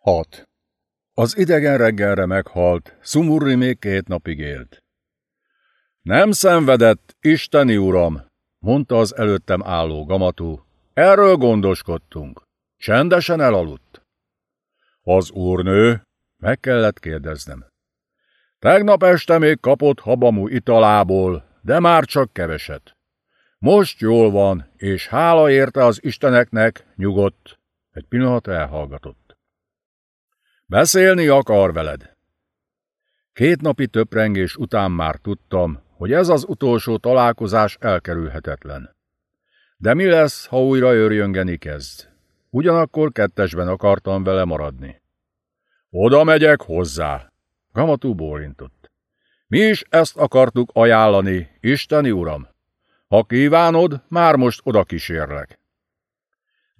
6. Az idegen reggelre meghalt, Szumurri még két napig élt. Nem szenvedett, Isteni uram, mondta az előttem álló gamatú. Erről gondoskodtunk. Csendesen elaludt. Az úrnő? Meg kellett kérdeznem. Tegnap este még kapott habamú italából, de már csak keveset. Most jól van, és hála érte az isteneknek, nyugodt. Egy pillanat elhallgatott. Beszélni akar veled. Két napi töprengés után már tudtam, hogy ez az utolsó találkozás elkerülhetetlen. De mi lesz, ha újra őrjöngeni kezd? Ugyanakkor kettesben akartam vele maradni. Oda megyek hozzá. Gamatú bólintott. Mi is ezt akartuk ajánlani, Isteni Uram. Ha kívánod, már most oda kísérlek.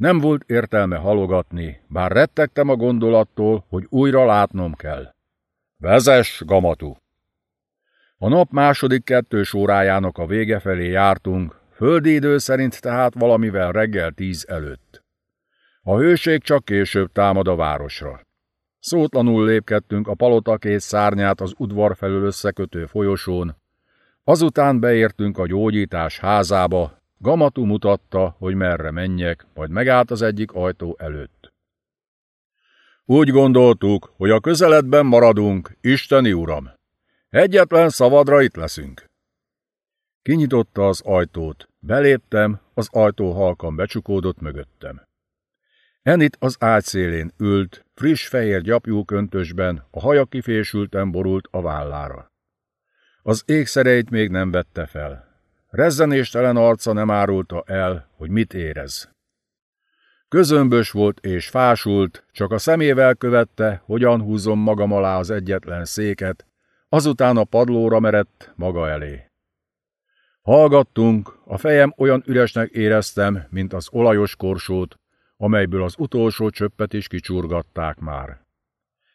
Nem volt értelme halogatni, bár rettegtem a gondolattól, hogy újra látnom kell. Vezess, Gamatú! A nap második kettős órájának a vége felé jártunk, földi idő szerint tehát valamivel reggel tíz előtt. A hőség csak később támad a városra. Szótlanul lépkedtünk a palotakész szárnyát az udvar felől összekötő folyosón, azután beértünk a gyógyítás házába, Gamatu mutatta, hogy merre menjek, majd megállt az egyik ajtó előtt. Úgy gondoltuk, hogy a közeledben maradunk, Isteni Uram. Egyetlen szavadra itt leszünk. Kinyitotta az ajtót, beléptem, az ajtó halkan becsukódott mögöttem. Enit az ágy szélén ült, friss fehér gyapjú köntösben, a haja kifésülten borult a vállára. Az ékszereit még nem vette fel. Rezzenéstelen arca nem árulta el, hogy mit érez. Közömbös volt és fásult, csak a szemével követte, hogyan húzom magam alá az egyetlen széket, azután a padlóra merett maga elé. Hallgattunk, a fejem olyan üresnek éreztem, mint az olajos korsót, amelyből az utolsó csöppet is kicsurgatták már.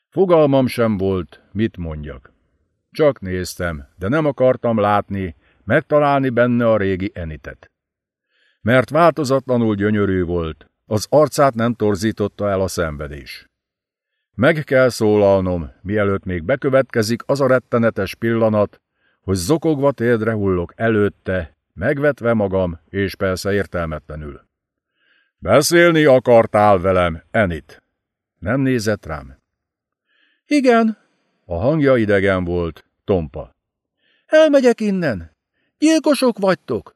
Fogalmam sem volt, mit mondjak. Csak néztem, de nem akartam látni, megtalálni benne a régi enitet. Mert változatlanul gyönyörű volt, az arcát nem torzította el a szenvedés. Meg kell szólalnom, mielőtt még bekövetkezik az a rettenetes pillanat, hogy zokogva térdre hullok előtte, megvetve magam, és persze értelmetlenül. Beszélni akartál velem, Enit. Nem nézett rám. Igen. A hangja idegen volt, tompa. Elmegyek innen. Gyilkosok vagytok.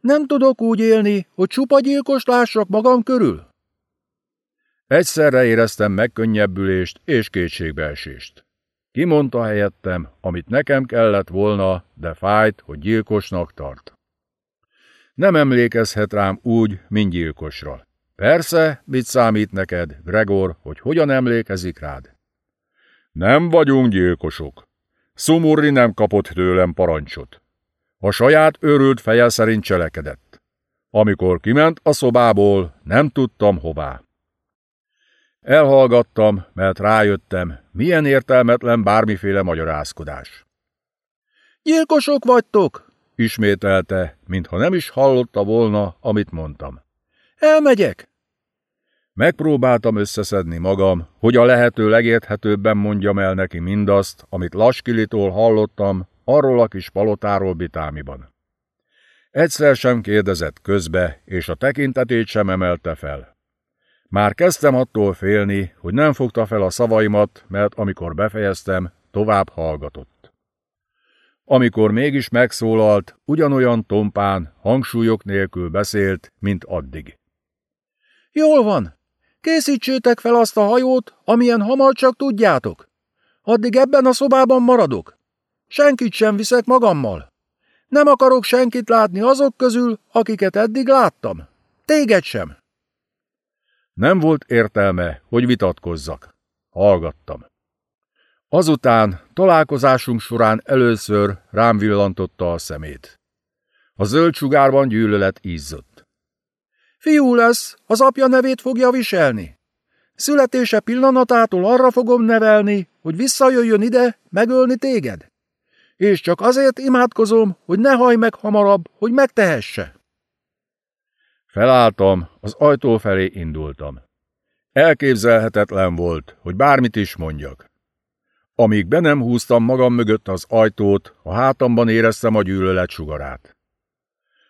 Nem tudok úgy élni, hogy csupa gyilkos lássak magam körül. Egyszerre éreztem megkönnyebbülést és kétségbeesést. Kimondta helyettem, amit nekem kellett volna, de fájt, hogy gyilkosnak tart. Nem emlékezhet rám úgy, mint gyilkosra. Persze, mit számít neked, Gregor, hogy hogyan emlékezik rád? Nem vagyunk gyilkosok. Szumurri nem kapott tőlem parancsot. A saját őrült feje szerint cselekedett. Amikor kiment a szobából, nem tudtam hová. Elhallgattam, mert rájöttem, milyen értelmetlen bármiféle magyarázkodás. Gyilkosok vagytok, ismételte, mintha nem is hallotta volna, amit mondtam. Elmegyek. Megpróbáltam összeszedni magam, hogy a lehető legérthetőbben mondjam el neki mindazt, amit Laskilitól hallottam arról a kis palotáról Bitámiban. Egyszer sem kérdezett közbe, és a tekintetét sem emelte fel. Már kezdtem attól félni, hogy nem fogta fel a szavaimat, mert amikor befejeztem, tovább hallgatott. Amikor mégis megszólalt, ugyanolyan tompán, hangsúlyok nélkül beszélt, mint addig. Jól van. Készítsétek fel azt a hajót, amilyen hamar csak tudjátok. Addig ebben a szobában maradok. Senkit sem viszek magammal. Nem akarok senkit látni azok közül, akiket eddig láttam. Téged sem. Nem volt értelme, hogy vitatkozzak. Hallgattam. Azután találkozásunk során először rám villantotta a szemét. A zöld sugárban gyűlölet ízzott. Fiú lesz, az apja nevét fogja viselni. Születése pillanatától arra fogom nevelni, hogy visszajöjjön ide megölni téged. És csak azért imádkozom, hogy ne haj meg hamarabb, hogy megtehesse. Felálltam, az ajtó felé indultam. Elképzelhetetlen volt, hogy bármit is mondjak. Amíg be nem húztam magam mögött az ajtót, a hátamban éreztem a gyűlölet sugarát.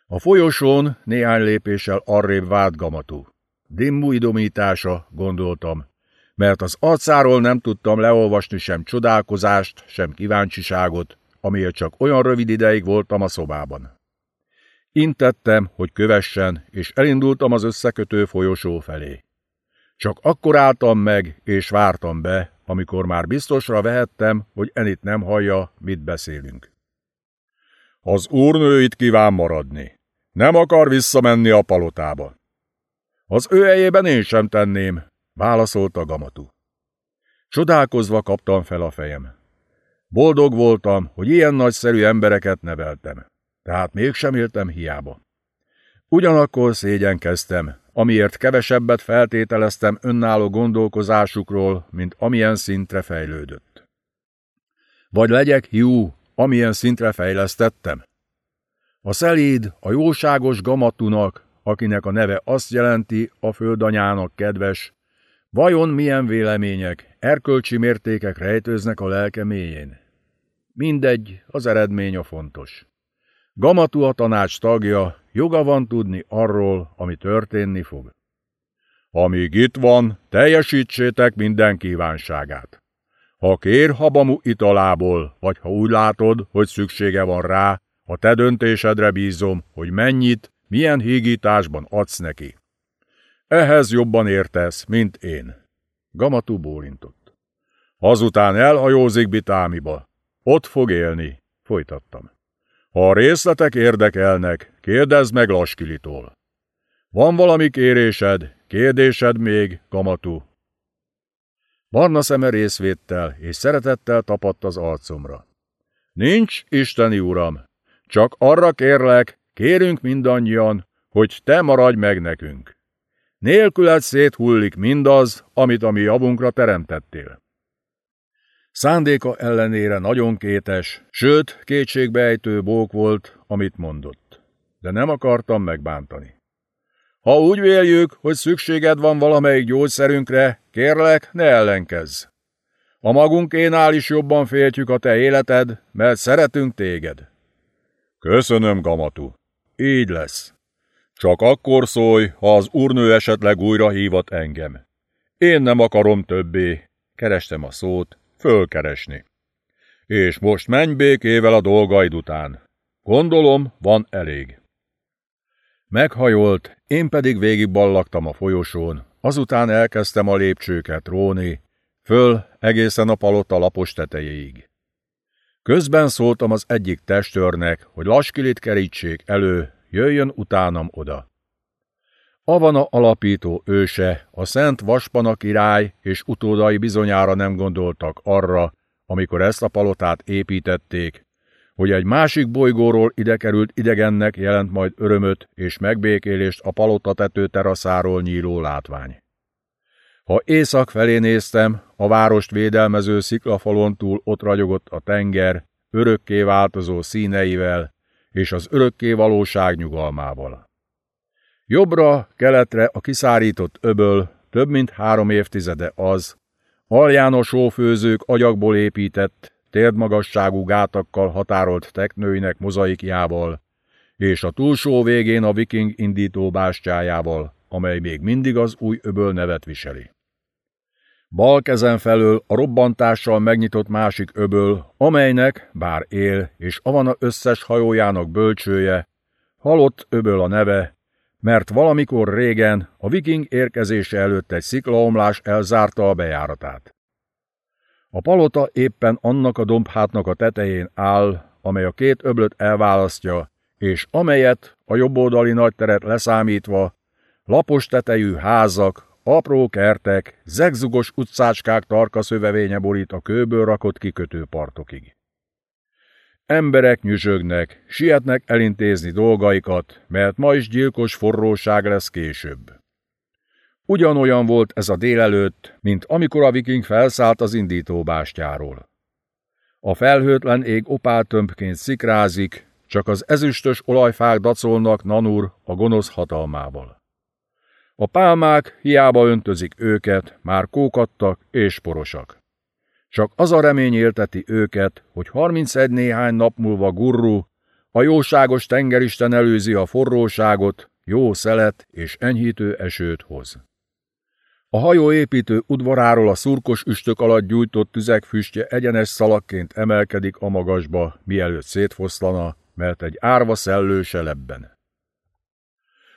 A folyosón néhány lépéssel arrébb vált gamatú. Dimmu idomítása, gondoltam, mert az arcáról nem tudtam leolvasni sem csodálkozást, sem kíváncsiságot, amiért csak olyan rövid ideig voltam a szobában. Intettem, hogy kövessen, és elindultam az összekötő folyosó felé. Csak akkor álltam meg, és vártam be, amikor már biztosra vehettem, hogy Enit nem hallja, mit beszélünk. Az úrnő itt kíván maradni. Nem akar visszamenni a palotába. Az ő helyében én sem tenném, válaszolta Gamatú. Csodálkozva kaptam fel a fejem. Boldog voltam, hogy ilyen nagyszerű embereket neveltem, tehát mégsem éltem hiába. Ugyanakkor szégyenkeztem, amiért kevesebbet feltételeztem önálló gondolkozásukról, mint amilyen szintre fejlődött. Vagy legyek hiú, amilyen szintre fejlesztettem? A szelíd, a jóságos gamatunak, akinek a neve azt jelenti, a földanyának kedves, vajon milyen vélemények, erkölcsi mértékek rejtőznek a lelke mélyén? Mindegy, az eredmény a fontos. Gamatu a tanács tagja, joga van tudni arról, ami történni fog. Amíg itt van, teljesítsétek minden kívánságát. Ha kér habamu italából, vagy ha úgy látod, hogy szüksége van rá, a te döntésedre bízom, hogy mennyit, milyen hígításban adsz neki. Ehhez jobban értesz, mint én. Gamatú bólintott. Azután elhajózik Bitámiba. Ott fog élni, folytattam. Ha a részletek érdekelnek, kérdezd meg Laskilitól. Van valami kérésed, kérdésed még, Gamatú? Barna szeme részvéttel és szeretettel tapadt az arcomra. Nincs, isteni uram, csak arra kérlek, kérünk mindannyian, hogy te maradj meg nekünk. Nélküled széthullik mindaz, amit a mi javunkra teremtettél. Szándéka ellenére nagyon kétes, sőt, kétségbejtő bók volt, amit mondott. De nem akartam megbántani. Ha úgy véljük, hogy szükséged van valamelyik gyógyszerünkre, kérlek, ne ellenkezz. A magunkénál is jobban féltjük a te életed, mert szeretünk téged. Köszönöm, Gamatu. Így lesz. Csak akkor szólj, ha az úrnő esetleg újra hívat engem. Én nem akarom többé, kerestem a szót, fölkeresni. És most menj békével a dolgaid után. Gondolom, van elég. Meghajolt, én pedig végigballagtam a folyosón, azután elkezdtem a lépcsőket róni, föl egészen a palota lapos tetejéig. Közben szóltam az egyik testőrnek, hogy laskilit kerítsék elő, jöjjön utánam oda. Avana alapító őse, a szent Vaspana király és utódai bizonyára nem gondoltak arra, amikor ezt a palotát építették, hogy egy másik bolygóról ide került idegennek jelent majd örömöt és megbékélést a palota tető teraszáról nyíló látvány. Ha észak felé néztem, a várost védelmező sziklafalon túl ott ragyogott a tenger, örökké változó színeivel és az örökké valóság nyugalmával. Jobbra, keletre a kiszárított öböl, több mint három évtizede az, alján a sófőzők agyagból épített, térdmagasságú gátakkal határolt teknőinek mozaikjával, és a túlsó végén a viking indító bástyájával, amely még mindig az új öböl nevet viseli. Bal kezen felől a robbantással megnyitott másik öböl, amelynek, bár él, és avana összes hajójának bölcsője, halott öböl a neve, mert valamikor régen a viking érkezése előtt egy sziklaomlás elzárta a bejáratát. A palota éppen annak a dombhátnak a tetején áll, amely a két öblöt elválasztja, és amelyet, a jobboldali nagy teret leszámítva, lapos tetejű házak, apró kertek, zegzugos utcácskák tarka szövevénye borít a kőből rakott kikötőpartokig. Emberek nyüzsögnek, sietnek elintézni dolgaikat, mert ma is gyilkos forróság lesz később. Ugyanolyan volt ez a délelőtt, mint amikor a viking felszállt az indítóbástyáról. A felhőtlen ég opáltömbként szikrázik, csak az ezüstös olajfák dacolnak Nanur a gonosz hatalmával. A pálmák hiába öntözik őket, már kókadtak és porosak. Csak az a remény élteti őket, hogy 31 néhány nap múlva gurru, a jóságos tengeristen előzi a forróságot, jó szelet és enyhítő esőt hoz. A hajóépítő udvaráról a szurkos üstök alatt gyújtott tüzek füstje egyenes szalakként emelkedik a magasba, mielőtt szétfoszlana, mert egy árva szellő se lebben.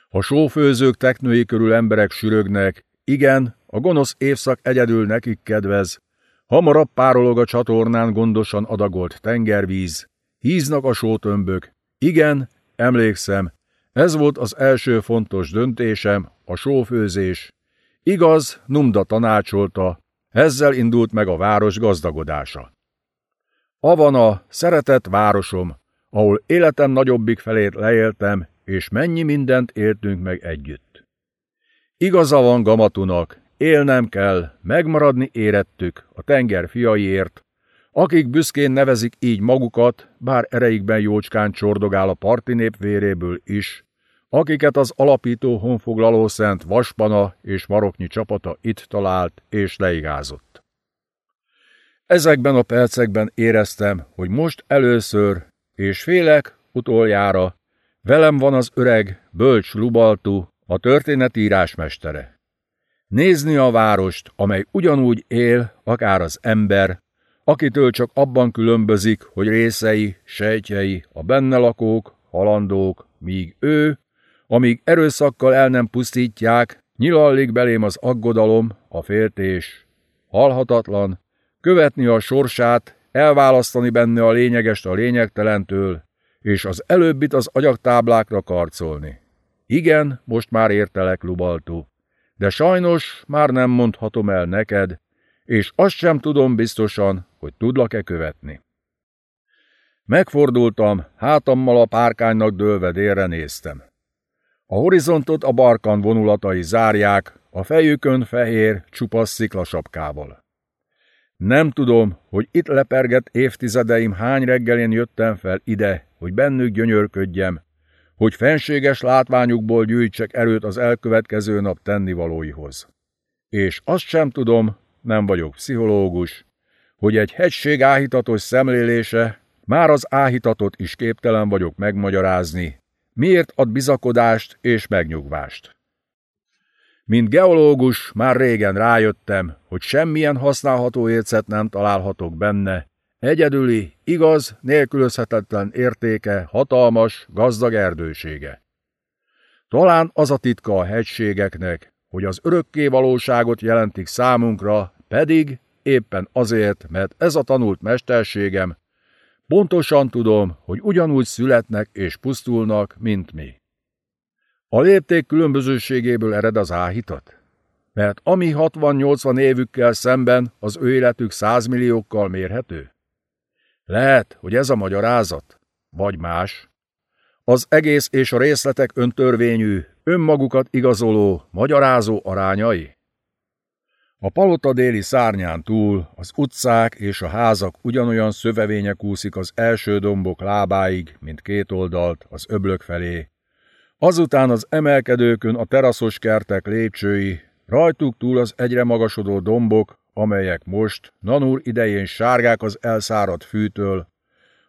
A sófőzők teknői körül emberek sürögnek, igen, a gonosz évszak egyedül nekik kedvez, hamarabb párolog a csatornán gondosan adagolt tengervíz, híznak a sótömbök, igen, emlékszem, ez volt az első fontos döntésem, a sófőzés. Igaz, Numda tanácsolta, ezzel indult meg a város gazdagodása. Avana, szeretett városom, ahol életem nagyobbik felét leéltem, és mennyi mindent éltünk meg együtt. Igaza van Gamatunak, élnem kell, megmaradni érettük a tenger fiaiért, akik büszkén nevezik így magukat, bár ereikben jócskán csordogál a parti nép véréből is, akiket az alapító honfoglaló szent Vaspana és Maroknyi csapata itt talált és leigázott. Ezekben a percekben éreztem, hogy most először, és félek utoljára, velem van az öreg, bölcs Lubaltu, a történetírás mestere. Nézni a várost, amely ugyanúgy él, akár az ember, akitől csak abban különbözik, hogy részei, sejtjei, a benne lakók, halandók, míg ő, amíg erőszakkal el nem pusztítják, nyilallik belém az aggodalom, a féltés, halhatatlan, követni a sorsát, elválasztani benne a lényegest a lényegtelentől, és az előbbit az agyaktáblákra karcolni. Igen, most már értelek, Lubaltó, de sajnos már nem mondhatom el neked, és azt sem tudom biztosan, hogy tudlak-e követni. Megfordultam, hátammal a párkánynak dőlve délre néztem. A horizontot a barkan vonulatai zárják, a fejükön fehér, csupasz sziklasapkával. Nem tudom, hogy itt lepergett évtizedeim hány reggelén jöttem fel ide, hogy bennük gyönyörködjem, hogy fenséges látványukból gyűjtsek erőt az elkövetkező nap tennivalóihoz. És azt sem tudom, nem vagyok pszichológus, hogy egy hegység áhítatos szemlélése, már az áhítatot is képtelen vagyok megmagyarázni, miért ad bizakodást és megnyugvást. Mint geológus már régen rájöttem, hogy semmilyen használható ércet nem találhatok benne, egyedüli, igaz, nélkülözhetetlen értéke, hatalmas, gazdag erdősége. Talán az a titka a hegységeknek, hogy az örökké valóságot jelentik számunkra, pedig éppen azért, mert ez a tanult mesterségem, pontosan tudom, hogy ugyanúgy születnek és pusztulnak, mint mi. A lépték különbözőségéből ered az áhítat? Mert ami 60-80 évükkel szemben az ő életük százmilliókkal mérhető? Lehet, hogy ez a magyarázat, vagy más. Az egész és a részletek öntörvényű, önmagukat igazoló, magyarázó arányai? A palota déli szárnyán túl az utcák és a házak ugyanolyan szövevények úszik az első dombok lábáig, mint két oldalt, az öblök felé. Azután az emelkedőkön a teraszos kertek lépcsői, rajtuk túl az egyre magasodó dombok, amelyek most, Nanúr idején sárgák az elszáradt fűtől,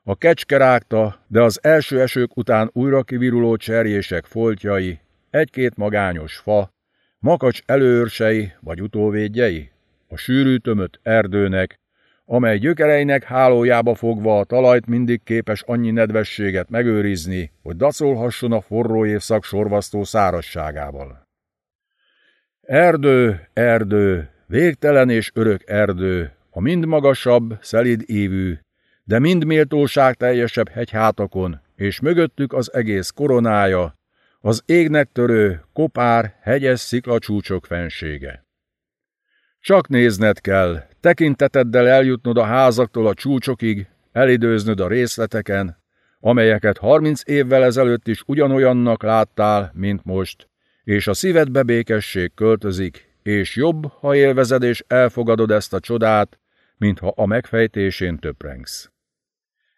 a kecske rágta, de az első esők után újra kiviruló cserjések foltjai, egy-két magányos fa, makacs előörsei vagy utóvédjei, a sűrű tömött erdőnek, amely gyökereinek hálójába fogva a talajt mindig képes annyi nedvességet megőrizni, hogy dacolhasson a forró évszak sorvasztó szárasságával. Erdő, erdő, végtelen és örök erdő, a mind magasabb, szelid ívű, de mind méltóság teljesebb hegyhátakon, és mögöttük az egész koronája, az égnek törő, kopár, hegyes sziklacsúcsok fensége. Csak nézned kell, tekinteteddel eljutnod a házaktól a csúcsokig, elidőznöd a részleteken, amelyeket harminc évvel ezelőtt is ugyanolyannak láttál, mint most, és a szívedbe békesség költözik, és jobb, ha élvezed és elfogadod ezt a csodát, mintha a megfejtésén töprengsz.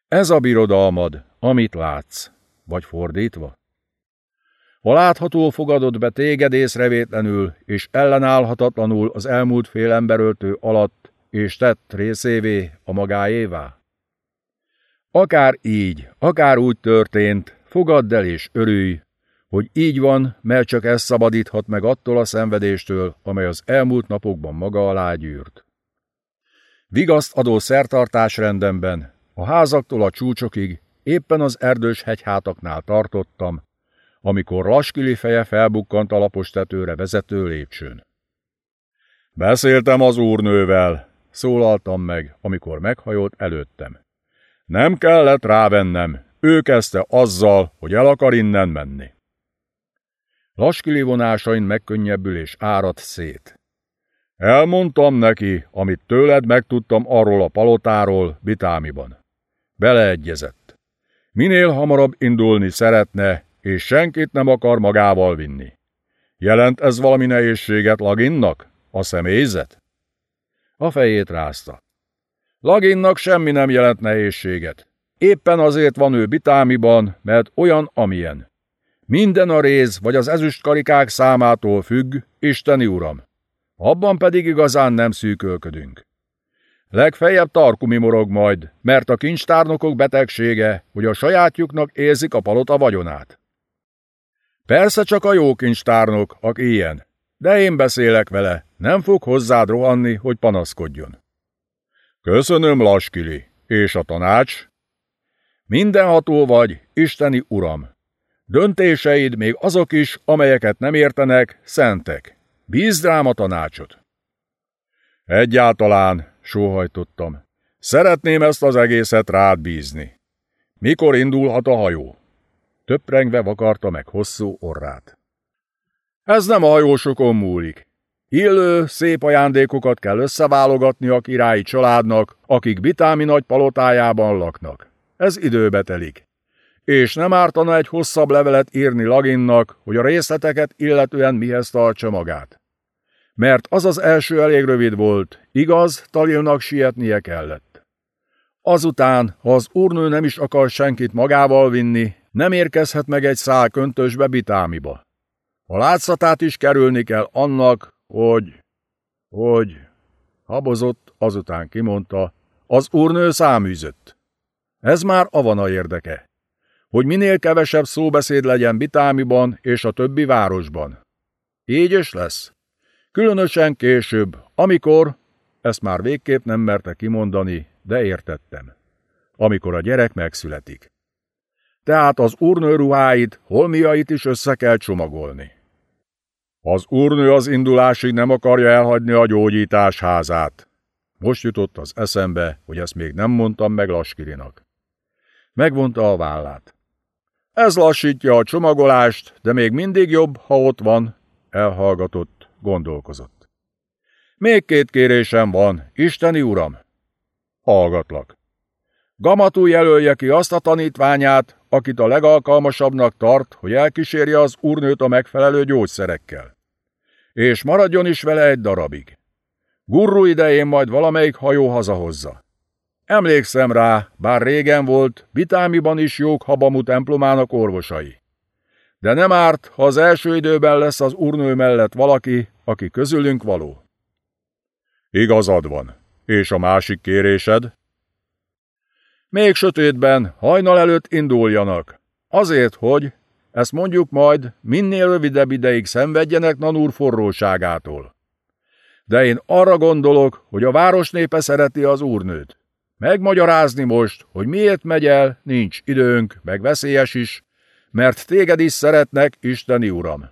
Ez a birodalmad, amit látsz, vagy fordítva? Ha látható fogadott be téged észrevétlenül és ellenállhatatlanul az elmúlt fél emberöltő alatt, és tett részévé a magáévá? Akár így, akár úgy történt, fogadd el és örülj, hogy így van, mert csak ez szabadíthat meg attól a szenvedéstől, amely az elmúlt napokban maga alá gyűrt. Vigaszt adó szertartás rendemben, a házaktól a csúcsokig, éppen az erdős hegyhátaknál tartottam, amikor Laskili feje felbukkant a lapos tetőre vezető lépcsőn. Beszéltem az úrnővel, szólaltam meg, amikor meghajolt előttem. Nem kellett rávennem, ő kezdte azzal, hogy el akar innen menni. Laskili vonásain megkönnyebbülés árad szét. Elmondtam neki, amit tőled megtudtam arról a palotáról Bitámiban. Beleegyezett. Minél hamarabb indulni szeretne, és senkit nem akar magával vinni. Jelent ez valami nehézséget Laginnak? A személyzet? A fejét rázta. Laginnak semmi nem jelent nehézséget. Éppen azért van ő Bitámiban, mert olyan, amilyen. Minden a réz vagy az ezüstkarikák számától függ, Isteni Uram. Abban pedig igazán nem szűkölködünk. Legfeljebb tarkumi morog majd, mert a kincstárnokok betegsége, hogy a sajátjuknak érzik a palota vagyonát. Persze csak a jó kincstárnok, aki ilyen, de én beszélek vele, nem fog hozzád rohanni, hogy panaszkodjon. Köszönöm, Laskili, és a tanács? Mindenható vagy, Isteni Uram. Döntéseid még azok is, amelyeket nem értenek, szentek. Bízd rám a tanácsot. Egyáltalán, sóhajtottam. Szeretném ezt az egészet rád bízni. Mikor indulhat a hajó? Töprengve vakarta meg hosszú orrát. Ez nem a hajósokon múlik. Illő, szép ajándékokat kell összeválogatni a királyi családnak, akik Bitámi nagy palotájában laknak. Ez időbe telik. És nem ártana egy hosszabb levelet írni Laginnak, hogy a részleteket illetően mihez tartsa magát mert az az első elég rövid volt, igaz, Talilnak sietnie kellett. Azután, ha az úrnő nem is akar senkit magával vinni, nem érkezhet meg egy szál köntösbe Bitámiba. A látszatát is kerülni kell annak, hogy... hogy... Habozott, azután kimondta, az úrnő száműzött. Ez már avana érdeke. Hogy minél kevesebb szóbeszéd legyen Bitámiban és a többi városban. Így is lesz. Különösen később, amikor, ezt már végképp nem merte kimondani, de értettem, amikor a gyerek megszületik. Tehát az úrnő ruháit, holmiait is össze kell csomagolni. Az úrnő az indulásig nem akarja elhagyni a gyógyítás házát. Most jutott az eszembe, hogy ezt még nem mondtam meg Laskirinak. Megvonta a vállát. Ez lassítja a csomagolást, de még mindig jobb, ha ott van, elhallgatott gondolkozott. Még két kérésem van, Isteni Uram! Hallgatlak. Gamatú jelölje ki azt a tanítványát, akit a legalkalmasabbnak tart, hogy elkísérje az úrnőt a megfelelő gyógyszerekkel. És maradjon is vele egy darabig. Gurru idején majd valamelyik hajó hazahozza. Emlékszem rá, bár régen volt, Bitámiban is jók Habamú templomának orvosai. De nem árt, ha az első időben lesz az urnő mellett valaki, aki közülünk való. Igazad van. És a másik kérésed? Még sötétben, hajnal előtt induljanak. Azért, hogy, ezt mondjuk majd, minél rövidebb ideig szenvedjenek Nanúr forróságától. De én arra gondolok, hogy a város népe szereti az úrnőt. Megmagyarázni most, hogy miért megy el, nincs időnk, meg veszélyes is, mert téged is szeretnek, Isteni Uram.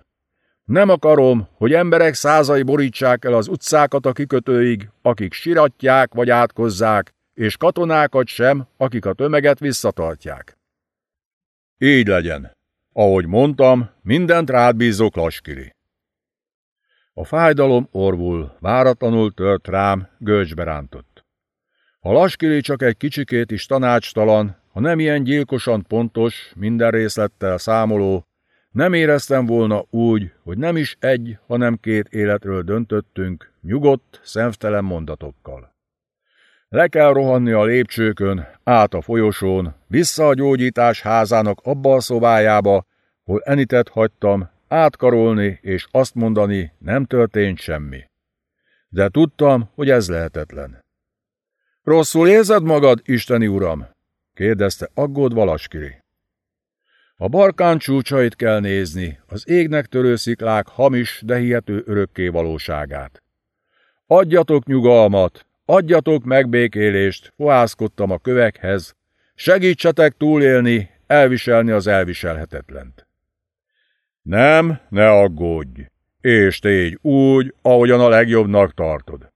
Nem akarom, hogy emberek százai borítsák el az utcákat a kikötőig, akik siratják vagy átkozzák, és katonákat sem, akik a tömeget visszatartják. Így legyen. Ahogy mondtam, mindent rád bízok, Laskiri. A fájdalom orvul, váratlanul tört rám, gölcsbe rántott. Ha Laskiri csak egy kicsikét is tanácstalan, ha nem ilyen gyilkosan pontos, minden részlettel számoló, nem éreztem volna úgy, hogy nem is egy, hanem két életről döntöttünk, nyugodt, szemtelen mondatokkal. Le kell rohanni a lépcsőkön, át a folyosón, vissza a gyógyítás házának abba a szobájába, hol Enitet hagytam, átkarolni és azt mondani, nem történt semmi. De tudtam, hogy ez lehetetlen. Rosszul érzed magad, Isteni Uram? kérdezte aggódva Laskiri. A barkán csúcsait kell nézni, az égnek törő sziklák hamis, de hihető örökké valóságát. Adjatok nyugalmat, adjatok megbékélést, fohászkodtam a kövekhez, segítsetek túlélni, elviselni az elviselhetetlent. Nem, ne aggódj, és tégy úgy, ahogyan a legjobbnak tartod.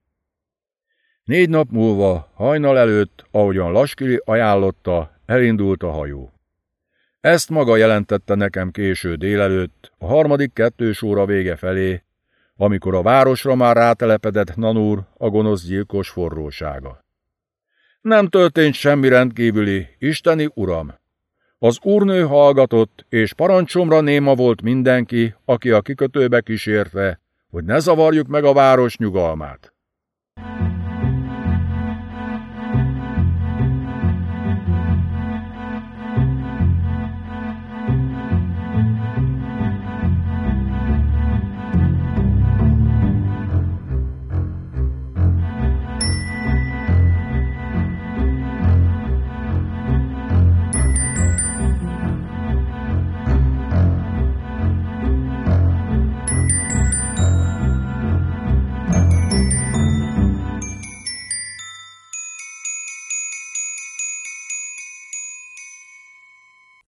Négy nap múlva, hajnal előtt, ahogyan Laskiri ajánlotta, elindult a hajó. Ezt maga jelentette nekem késő délelőtt, a harmadik kettős óra vége felé, amikor a városra már rátelepedett Nanúr, a gonosz gyilkos forrósága. Nem történt semmi rendkívüli, isteni uram. Az úrnő hallgatott, és parancsomra néma volt mindenki, aki a kikötőbe kísérte, hogy ne zavarjuk meg a város nyugalmát.